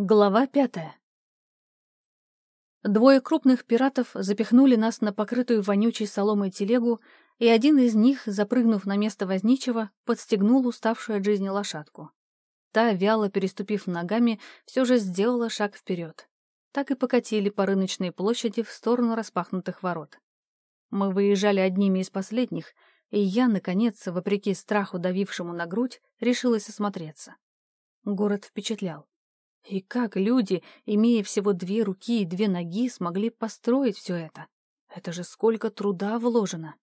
Глава пятая. Двое крупных пиратов запихнули нас на покрытую вонючей соломой телегу, и один из них, запрыгнув на место возничего, подстегнул уставшую от жизни лошадку. Та, вяло переступив ногами, все же сделала шаг вперед. Так и покатили по рыночной площади в сторону распахнутых ворот. Мы выезжали одними из последних, и я, наконец, вопреки страху, давившему на грудь, решилась осмотреться. Город впечатлял. И как люди, имея всего две руки и две ноги, смогли построить все это? Это же сколько труда вложено.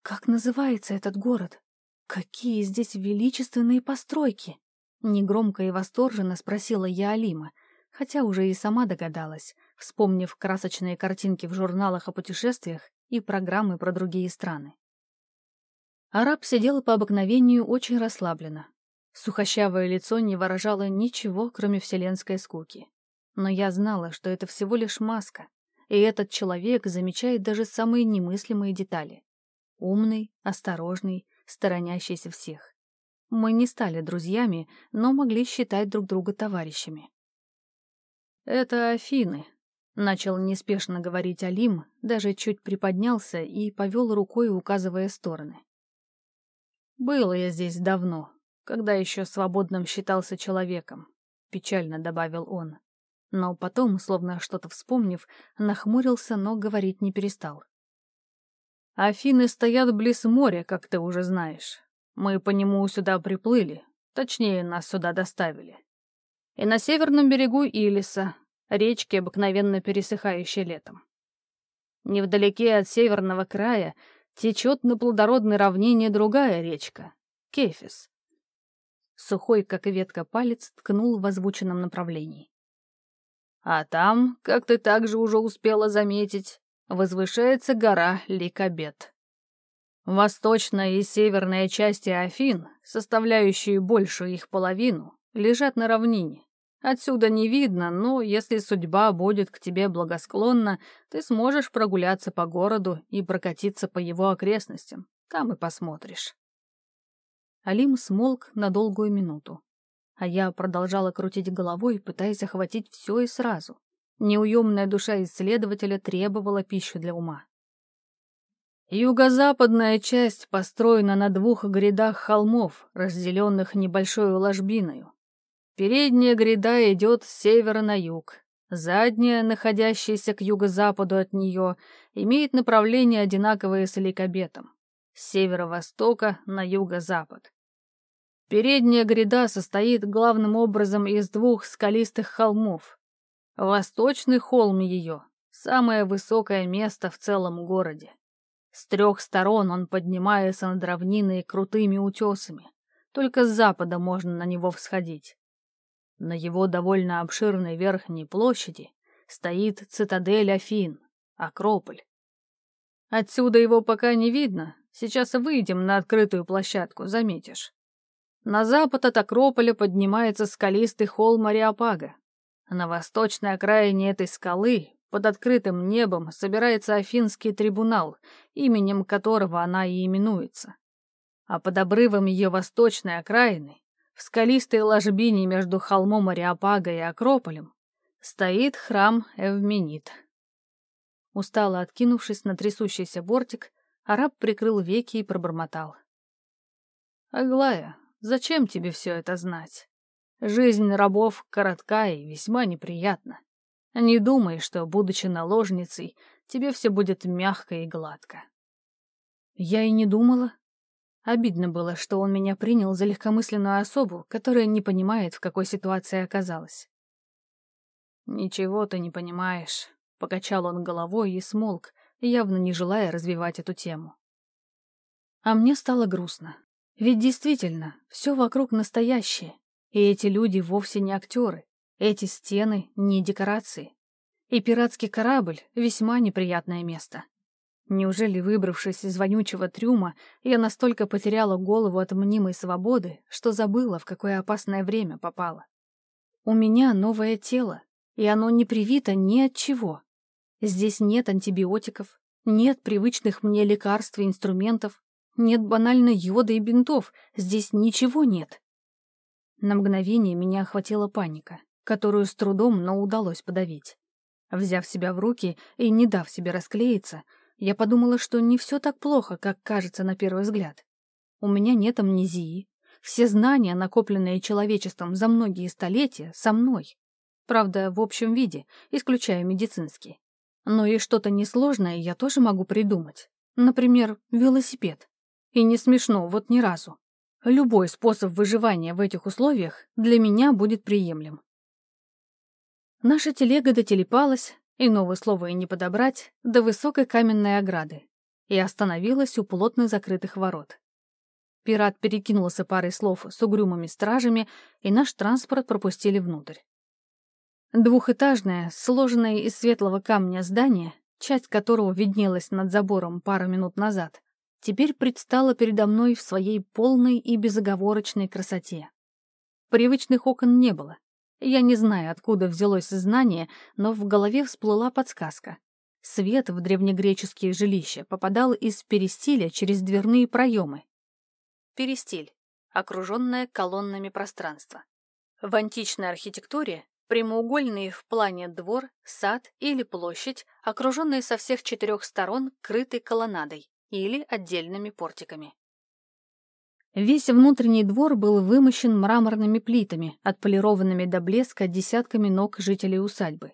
Как называется этот город? Какие здесь величественные постройки? Негромко и восторженно спросила я Алима, хотя уже и сама догадалась, вспомнив красочные картинки в журналах о путешествиях и программы про другие страны. Араб сидел по обыкновению очень расслабленно, Сухощавое лицо не выражало ничего, кроме вселенской скуки. Но я знала, что это всего лишь маска, и этот человек замечает даже самые немыслимые детали. Умный, осторожный, сторонящийся всех. Мы не стали друзьями, но могли считать друг друга товарищами. «Это Афины», — начал неспешно говорить Алим, даже чуть приподнялся и повел рукой, указывая стороны. «Было я здесь давно, когда еще свободным считался человеком», — печально добавил он. Но потом, словно что-то вспомнив, нахмурился, но говорить не перестал. «Афины стоят близ моря, как ты уже знаешь. Мы по нему сюда приплыли, точнее, нас сюда доставили. И на северном берегу Илиса, речки, обыкновенно пересыхающей летом. Невдалеке от северного края течет на плодородной равнине другая речка — Кефис. Сухой, как ветка, палец ткнул в озвученном направлении. А там, как ты также уже успела заметить, возвышается гора Ликабет. Восточная и северная части Афин, составляющие большую их половину, лежат на равнине. Отсюда не видно, но если судьба будет к тебе благосклонна, ты сможешь прогуляться по городу и прокатиться по его окрестностям. Там и посмотришь. Алим смолк на долгую минуту. А я продолжала крутить головой, пытаясь охватить все и сразу. Неуемная душа исследователя требовала пищу для ума. Юго-западная часть построена на двух грядах холмов, разделенных небольшой ложбиною. Передняя гряда идет с севера на юг. Задняя, находящаяся к юго-западу от нее, имеет направление одинаковое с Эликобетом с северо-востока на юго-запад. Передняя гряда состоит главным образом из двух скалистых холмов. Восточный холм ее — самое высокое место в целом городе. С трех сторон он поднимается над равниной крутыми утесами. Только с запада можно на него всходить. На его довольно обширной верхней площади стоит цитадель Афин, Акрополь. Отсюда его пока не видно, Сейчас выйдем на открытую площадку, заметишь. На запад от Акрополя поднимается скалистый холм Ариапага. На восточной окраине этой скалы, под открытым небом, собирается Афинский трибунал, именем которого она и именуется. А под обрывом ее восточной окраины, в скалистой ложбине между холмом Ариапага и Акрополем, стоит храм Эвменит. Устало откинувшись на трясущийся бортик, Араб прикрыл веки и пробормотал. «Аглая, зачем тебе все это знать? Жизнь рабов коротка и весьма неприятна. Не думай, что, будучи наложницей, тебе все будет мягко и гладко». Я и не думала. Обидно было, что он меня принял за легкомысленную особу, которая не понимает, в какой ситуации оказалась. «Ничего ты не понимаешь», — покачал он головой и смолк, явно не желая развивать эту тему. А мне стало грустно. Ведь действительно, все вокруг настоящее, и эти люди вовсе не актеры, эти стены не декорации. И пиратский корабль — весьма неприятное место. Неужели, выбравшись из вонючего трюма, я настолько потеряла голову от мнимой свободы, что забыла, в какое опасное время попала? У меня новое тело, и оно не привито ни от чего. Здесь нет антибиотиков, нет привычных мне лекарств и инструментов, нет банальной йода и бинтов, здесь ничего нет. На мгновение меня охватила паника. которую с трудом, но удалось подавить. Взяв себя в руки и не дав себе расклеиться, я подумала, что не все так плохо, как кажется на первый взгляд. У меня нет амнезии. Все знания, накопленные человечеством за многие столетия, со мной. Правда, в общем виде, исключая медицинские. Но и что-то несложное я тоже могу придумать. Например, велосипед. И не смешно, вот ни разу. Любой способ выживания в этих условиях для меня будет приемлем. Наша телега дотелепалась, иного слова и не подобрать, до высокой каменной ограды, и остановилась у плотно закрытых ворот. Пират перекинулся парой слов с угрюмыми стражами, и наш транспорт пропустили внутрь. Двухэтажное, сложенное из светлого камня здание, часть которого виднелась над забором пару минут назад, теперь предстала передо мной в своей полной и безоговорочной красоте. Привычных окон не было, я не знаю, откуда взялось знание, но в голове всплыла подсказка. Свет в древнегреческие жилища попадал из перистиля через дверные проемы. Перистиль — окруженное колоннами пространство. В античной архитектуре прямоугольный в плане двор, сад или площадь, окруженные со всех четырех сторон крытой колоннадой или отдельными портиками. Весь внутренний двор был вымощен мраморными плитами, отполированными до блеска десятками ног жителей усадьбы.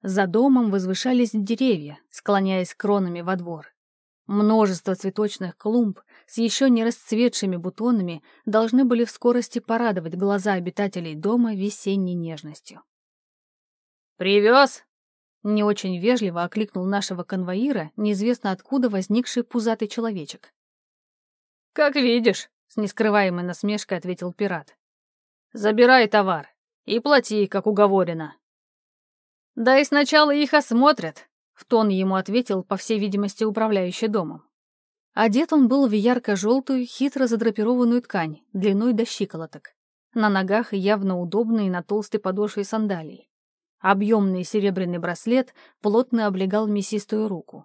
За домом возвышались деревья, склоняясь кронами во двор. Множество цветочных клумб с еще не расцветшими бутонами должны были в скорости порадовать глаза обитателей дома весенней нежностью. «Привез?» Не очень вежливо окликнул нашего конвоира, неизвестно откуда возникший пузатый человечек. «Как видишь», с нескрываемой насмешкой ответил пират. «Забирай товар и плати, как уговорено». «Да и сначала их осмотрят», — в тон ему ответил, по всей видимости, управляющий домом. Одет он был в ярко-желтую, хитро задрапированную ткань, длиной до щиколоток. На ногах явно удобные на толстой подошве сандалии. Объемный серебряный браслет плотно облегал мясистую руку.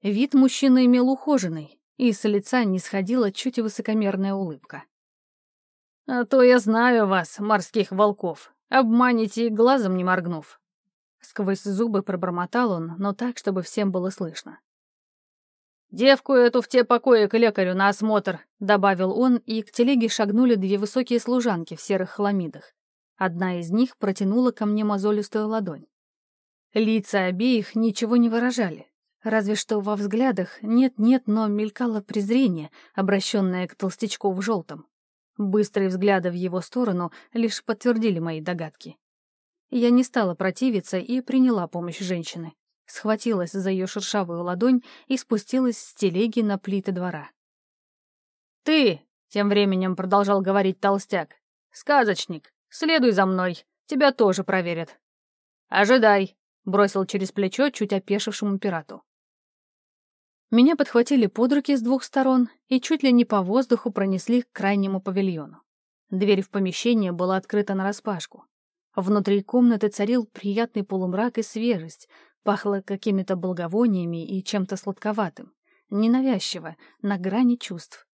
Вид мужчины имел ухоженный, и с лица не сходила чуть высокомерная улыбка. «А то я знаю вас, морских волков. Обманете глазом не моргнув». Сквозь зубы пробормотал он, но так, чтобы всем было слышно. «Девку эту в те покои к лекарю на осмотр», — добавил он, и к телеге шагнули две высокие служанки в серых хламидах. Одна из них протянула ко мне мозолистую ладонь. Лица обеих ничего не выражали, Разве что во взглядах нет-нет, но мелькало презрение, обращенное к толстячку в желтом. Быстрые взгляды в его сторону лишь подтвердили мои догадки. Я не стала противиться и приняла помощь женщины. Схватилась за ее шершавую ладонь и спустилась с телеги на плиты двора. «Ты!» — тем временем продолжал говорить толстяк. «Сказочник, следуй за мной, тебя тоже проверят». «Ожидай!» — бросил через плечо чуть опешившему пирату. Меня подхватили под руки с двух сторон и чуть ли не по воздуху пронесли к крайнему павильону. Дверь в помещение была открыта нараспашку. Внутри комнаты царил приятный полумрак и свежесть, пахло какими-то благовониями и чем-то сладковатым, ненавязчиво, на грани чувств.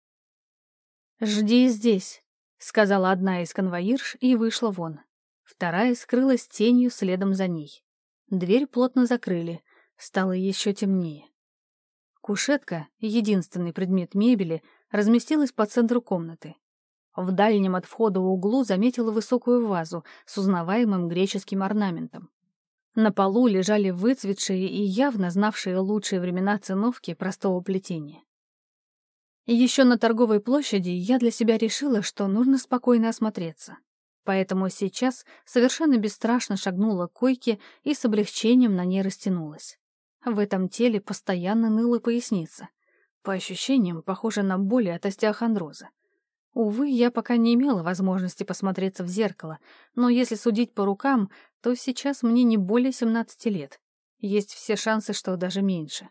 «Жди здесь», — сказала одна из конвоирш и вышла вон. Вторая скрылась тенью следом за ней. Дверь плотно закрыли, стало еще темнее. Кушетка, единственный предмет мебели, разместилась по центру комнаты. В дальнем от входа углу заметила высокую вазу с узнаваемым греческим орнаментом. На полу лежали выцветшие и явно знавшие лучшие времена циновки простого плетения. еще на торговой площади я для себя решила, что нужно спокойно осмотреться. Поэтому сейчас совершенно бесстрашно шагнула к койке и с облегчением на ней растянулась. В этом теле постоянно ныла поясница. По ощущениям, похоже на боли от остеохондроза. Увы, я пока не имела возможности посмотреться в зеркало, но если судить по рукам, то сейчас мне не более 17 лет. Есть все шансы, что даже меньше.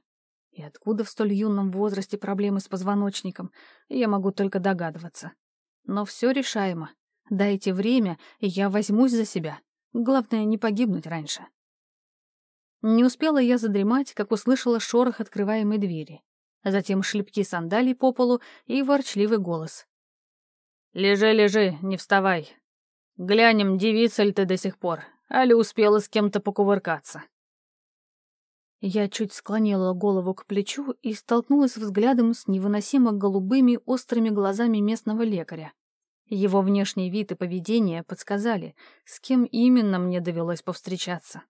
И откуда в столь юном возрасте проблемы с позвоночником, я могу только догадываться. Но все решаемо. Дайте время, и я возьмусь за себя. Главное, не погибнуть раньше. Не успела я задремать, как услышала шорох открываемой двери. Затем шлепки сандалий по полу и ворчливый голос. «Лежи, лежи, не вставай. Глянем, девица ли ты до сих пор, али успела с кем-то покувыркаться. Я чуть склонила голову к плечу и столкнулась взглядом с невыносимо голубыми острыми глазами местного лекаря. Его внешний вид и поведение подсказали, с кем именно мне довелось повстречаться.